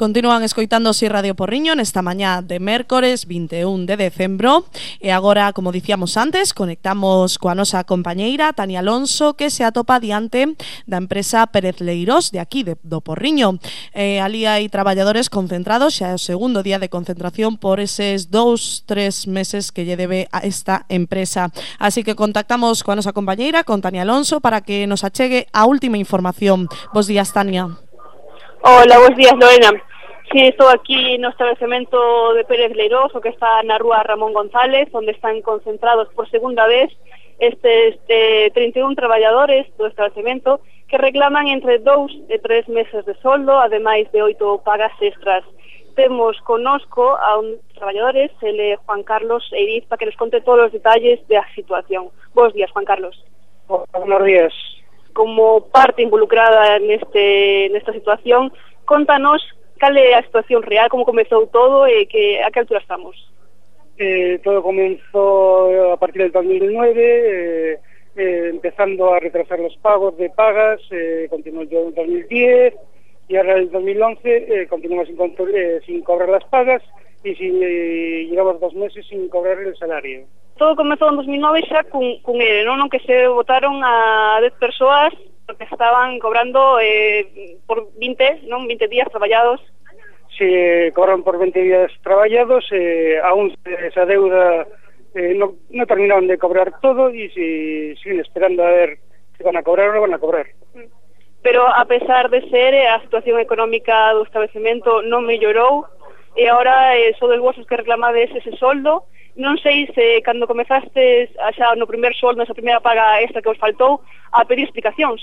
Continúan escoitándose Radio Porriño nesta mañá de mércores 21 de decembro e agora, como dicíamos antes, conectamos coa nosa compañeira Tania Alonso que se atopa diante da empresa Pérez Leirós de aquí, de, do Porriño. Eh, ali hai traballadores concentrados xa é o segundo día de concentración por eses dous, tres meses que lle debe a esta empresa. Así que contactamos coa nosa compañeira, con Tania Alonso, para que nos achegue a última información. Bos días, Tania. Hola, bos días, Lorena. Sí, estou aquí no establecemento de Pérez Leiroso, que está na rúa Ramón González, onde están concentrados por segunda vez estes este 31 traballadores do establecemento que reclaman entre dous e tres meses de soldo, ademais de oito pagas extras. Temos conosco a un traballadores, ele eh, Juan Carlos Eiriz, para que nos conte todos os detalles da situación. Bos días, Juan Carlos. Buenos días. Como parte involucrada neste, nesta situación, contanos cal é a situación real, como comezou todo e que a que altura estamos? Eh, todo comenzó a partir del 2009, eh, eh, empezando a retrasar los pagos de pagas, eh, continuó yo en 2010 y ahora en 2011 eh, continuamos sin, eh, sin cobrar las pagas e sin, eh, llegamos dos meses sin cobrar el salario. Todo comezou en 2009 xa cun, cun ele, non? non que se votaron a 10 persoas porque estaban cobrando eh, por 20, non? 20 días traballados. Si, eh, cobran por 20 días traballados, eh, aún esa deuda eh, no, no terminaron de cobrar todo y si siguen esperando a ver si van a cobrar o no van a cobrar. Pero a pesar de ser eh, a situación económica do establecemento non mellorou e agora eh, só dos vosos que reclamades ese soldo non sei se cando comezastes xa no primer soldo, esa primeira paga extra que vos faltou, a pedir explicacións.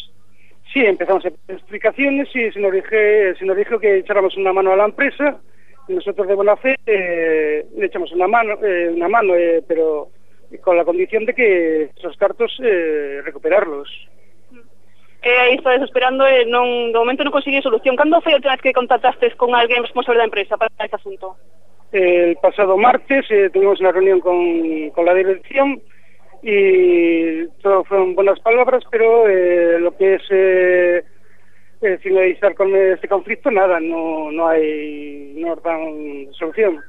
Sí, empezamos a pedir explicaciones y se nos, dije, se nos dijo que echáramos una mano a la empresa. Nosotros de buena fe eh, le echamos una mano, eh, una mano eh, pero con la condición de que esos cartos eh, recuperarlos. E eh, aí estades esperando e eh, non, de momento non conseguí solución. Cando foi a última vez que contactaste con alguén responsable da empresa para este asunto? el pasado martes eh, tuvimos una reunión con, con, la dirección y todo fueron buenas palabras, pero eh, lo que es eh, finalizar con este conflicto, nada, no, no hay, no dan solución.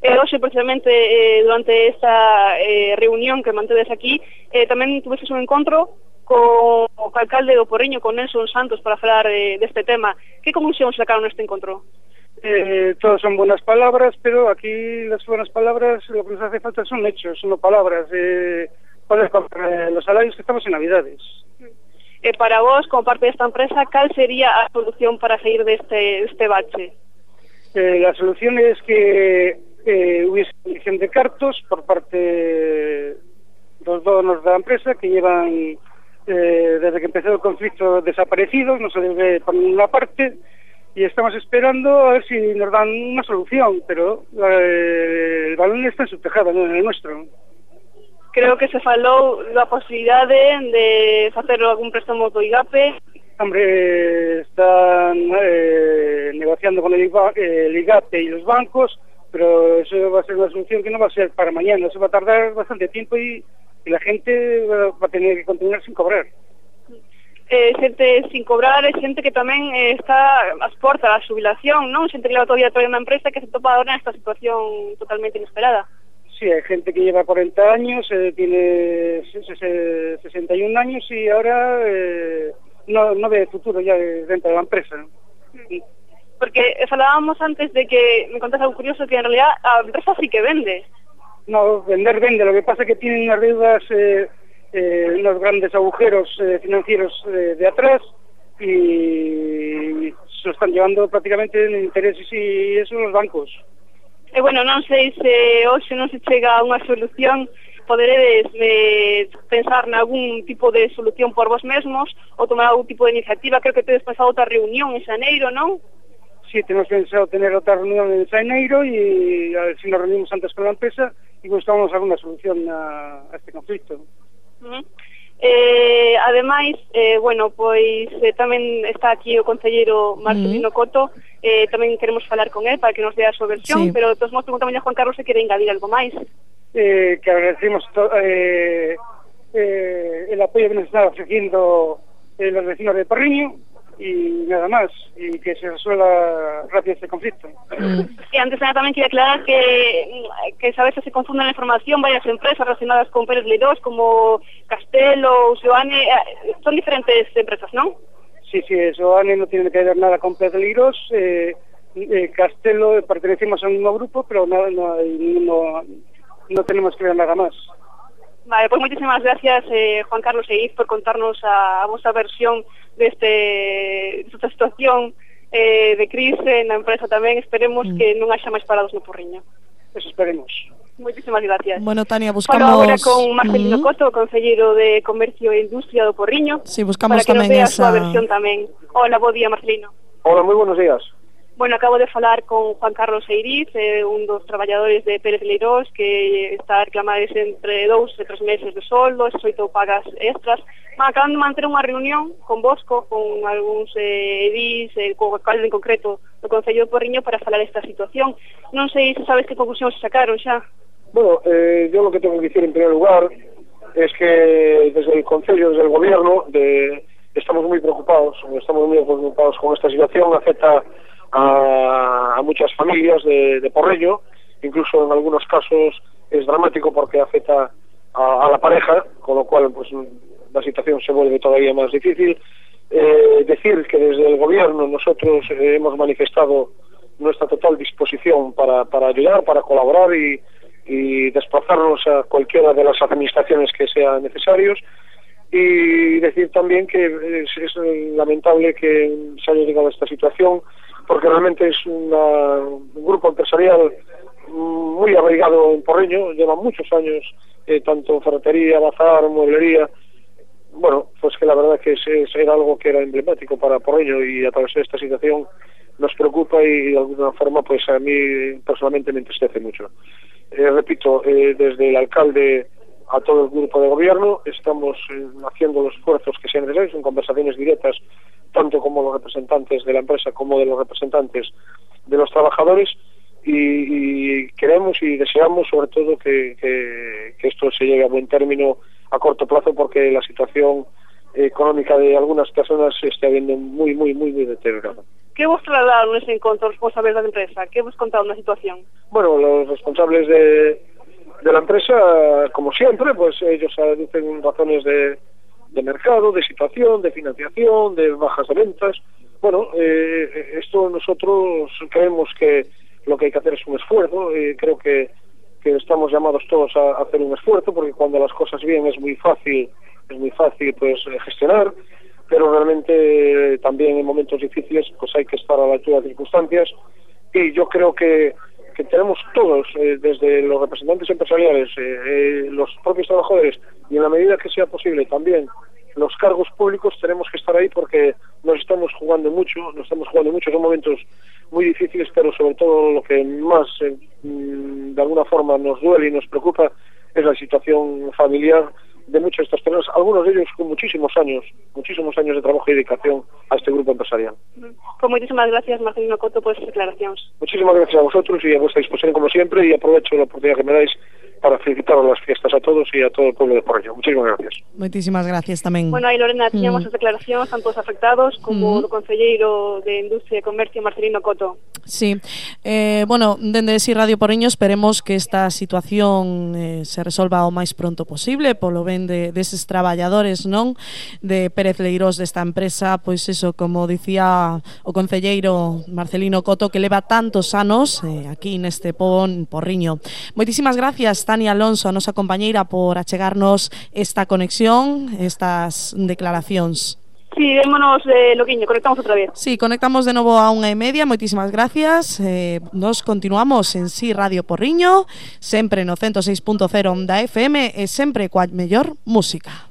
Eh, hoxe, precisamente, eh, durante esta eh, reunión que mantedes aquí, eh, tamén tuveses un encontro co, co alcalde do Porriño, con Nelson Santos, para falar eh, deste tema. Que conclusión sacaron neste encontro? Eh, todas son buenas palabras, pero aquí las buenas palabras lo que nos hace falta son hechos, no palabras. Eh, para eh, los salarios que estamos en Navidades. Eh, para vos, como parte de esta empresa, ¿cuál sería la solución para salir de este, este bache? Eh, la solución es que eh, hubiese elección de cartos por parte dos donos da empresa que llevan eh, desde que empezó el conflicto desaparecidos, no se debe por ninguna parte, y estamos esperando a ver si nos dan una solución, pero eh, el balón está en su tejado, no en el nuestro. Creo que se falou da posibilidade de facer algún préstamo do IGAPE. Hombre, están eh, negociando con el IGAPE y los bancos, pero eso va a ser una solución que no va a ser para mañana, eso va a tardar bastante tiempo y, y la gente va, va a tener que continuar sin cobrar eh, xente sin cobrar e xente que tamén eh, está ás portas da xubilación, non? Xente que leva todavía toda unha empresa que se topa agora nesta situación totalmente inesperada. Sí, hay gente que lleva 40 años, eh, tiene 61 años y ahora eh, no, no ve futuro ya dentro de la empresa. Mm. Porque falábamos antes de que me contas algo curioso que en realidad a empresa sí que vende. No, vender vende, lo que pasa es que tienen unas deudas eh, eh, unos grandes agujeros eh, financieros eh, de atrás y se lo están llevando prácticamente en intereses y eso los bancos. E bueno, non sei se hoxe non se chega a unha solución poderedes eh, pensar nalgún tipo de solución por vos mesmos ou tomar algún tipo de iniciativa. Creo que tedes pasado outra reunión en Xaneiro, non? Sí, temos pensado tener outra reunión en Xaneiro e a ver se si nos reunimos antes con a empresa e buscamos alguna solución a, a este conflicto. Uh -huh. Eh, ademais, eh, bueno, pois eh, tamén está aquí o concelleiro Marcelino uh -huh. Coto, eh, tamén queremos falar con el para que nos dé a súa versión, sí. pero todos modos preguntamos a Juan Carlos se quere engadir algo máis. Eh, que agradecemos eh, eh, el apoio que nos está ofreciendo eh, los vecinos de Porriño, y nada más, y que se resuelva rápido este conflicto. Mm. Y antes de nada también quería aclarar que, que a veces se confunde la información varias empresas relacionadas con Pérez Leirós, como Castelo, Useoane, eh, son diferentes empresas, ¿no? Sí, sí, Useoane no tiene que ver nada con Pérez Leirós, eh, eh, Castelo pertenecemos al mismo grupo, pero no, no, no, no tenemos que ver nada más. Vale, pues muchísimas gracias eh, Juan Carlos Eiz por contarnos a, a vuestra versión deste, desta situación eh, de crise na empresa tamén esperemos mm. que non haxa máis parados no Porriño Eso pues esperemos Moitísimas gracias. Bueno, Tania, buscamos... Falo agora con Marcelino mm. Coto, conselleiro de Comercio e Industria do Porriño. Sí, buscamos para que tamén nos dé a esa... súa versión tamén. Hola, bo día, Marcelino. Hola, moi buenos días. Bueno, acabo de falar con Juan Carlos Eiriz, eh, un dos traballadores de Pérez Leirós que está a reclamar entre dous e tres meses de soldo, oito pagas extras. Ma, acaban de manter unha reunión con Bosco, con algúns eh, edís, eh, co alcalde en concreto do Concello de Porriño para falar esta situación. Non sei se sabes que conclusión se sacaron xa. Bueno, eh, yo lo que tengo que decir en primer lugar es que desde el Concello, desde el Gobierno, de, estamos muy preocupados, estamos muy preocupados con esta situación, afecta a, muchas familias de, de Porreño, incluso en algunos casos es dramático porque afecta a, la pareja, con lo cual pues la situación se vuelve todavía más difícil. Eh, decir que desde el gobierno nosotros hemos manifestado nuestra total disposición para, para ayudar, para colaborar y, desplazarnos a cualquiera de las administraciones que sean necesarios y decir también que es lamentable que se haya llegado a esta situación porque realmente es una, un grupo empresarial muy arraigado en Porreño, lleva muchos años, eh, tanto ferretería, bazar, mueblería, bueno, pues que la verdad que es, era algo que era emblemático para Porreño y a través de esta situación nos preocupa y de alguna forma pues a mí personalmente me entristece mucho. Eh, repito, eh, desde el alcalde a todo el grupo de gobierno estamos eh, haciendo los esfuerzos que sean necesarios en conversaciones directas tanto como los representantes de la empresa como de los representantes de los trabajadores y, y queremos y deseamos sobre todo que, que, que, esto se llegue a buen término a corto plazo porque la situación económica de algunas personas se está viendo muy, muy, muy, muy deteriorada. ¿Qué vos trasladado en ese encuentro responsables de la empresa? ¿Qué vos contado la situación? Bueno, los responsables de, de la empresa, como siempre, pues ellos aducen razones de, de mercado, de situación, de financiación, de bajas de ventas. Bueno, eh, esto nosotros creemos que lo que hay que hacer es un esfuerzo. Eh, creo que, que estamos llamados todos a, hacer un esfuerzo porque cuando las cosas bien es muy fácil, es muy fácil pues gestionar, pero realmente eh, también en momentos difíciles pues hay que estar a la altura de circunstancias y yo creo que que tenemos todos, eh, desde los representantes empresariales, eh, eh, los propios trabajadores y en la medida que sea posible también los cargos públicos tenemos que estar ahí porque nos estamos jugando mucho, nos estamos jugando mucho, son momentos muy difíciles, pero sobre todo lo que más mm, de alguna forma nos duele y nos preocupa es la situación familiar de muchas de estas personas, algunos de ellos con muchísimos años, muchísimos años de trabajo y dedicación a este grupo empresarial. Pues muchísimas gracias, Marcelino Coto, por esas declaraciones. Muchísimas gracias a vosotros y a vuestra disposición como siempre y aprovecho la oportunidad que me dais para felicitaros las fiestas a todos y a todo el pueblo de Porreño. Muchísimas gracias. Moitísimas gracias tamén. Bueno, aí Lorena, tiñamos mm. as declaracións tanto os afectados como mm. do Concelleiro de Industria e Comercio Marcelino Coto. Sí, eh, bueno, dende Si Radio Porreño esperemos que esta situación eh, se resolva o máis pronto posible polo ben de, deses traballadores, non? De Pérez Leirós desta empresa, pois eso, como dicía o Concelleiro Marcelino Coto, que leva tantos anos eh, aquí neste pon Porriño. Moitísimas gracias Tania Alonso, a nosa compañeira, por achegarnos esta conexión, estas declaracións. Sí, démonos eh, loquiño, conectamos outra vez. Sí, conectamos de novo a unha e media, moitísimas gracias. Eh, nos continuamos en Sí Radio Porriño, sempre no 106.0 da FM e sempre coa mellor música.